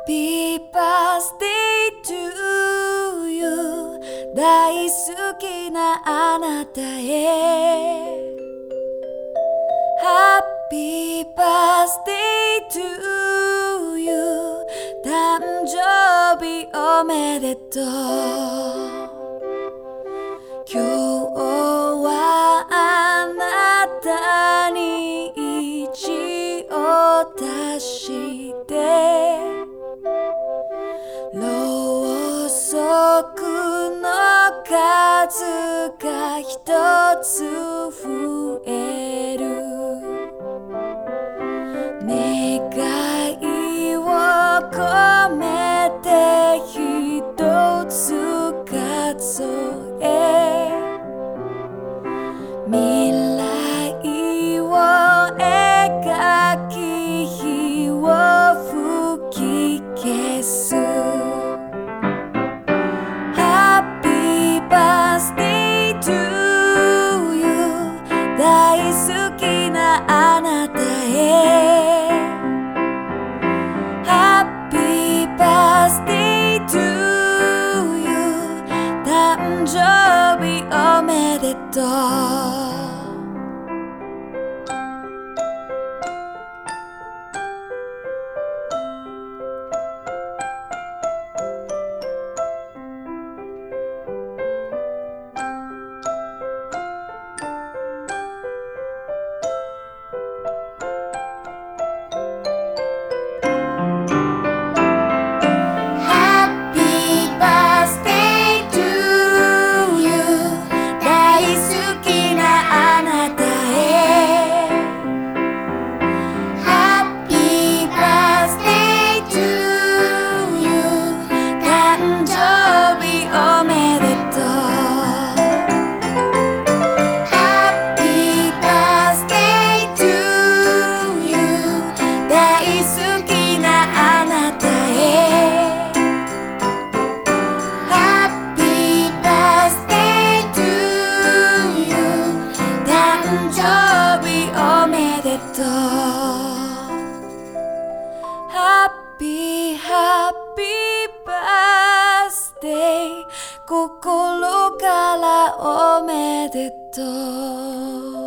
Happy birthday to you 大好きなあなたへ Happy birthday to you 誕生日おめでとう今日はあなたに一応出して僕の数が一つ増える。願いを込めて一つ数える。め好きなあなたへ。Happy birthday to you. 誕生日おめでとう。ハッピーハッピーバースデー心からおめでとう。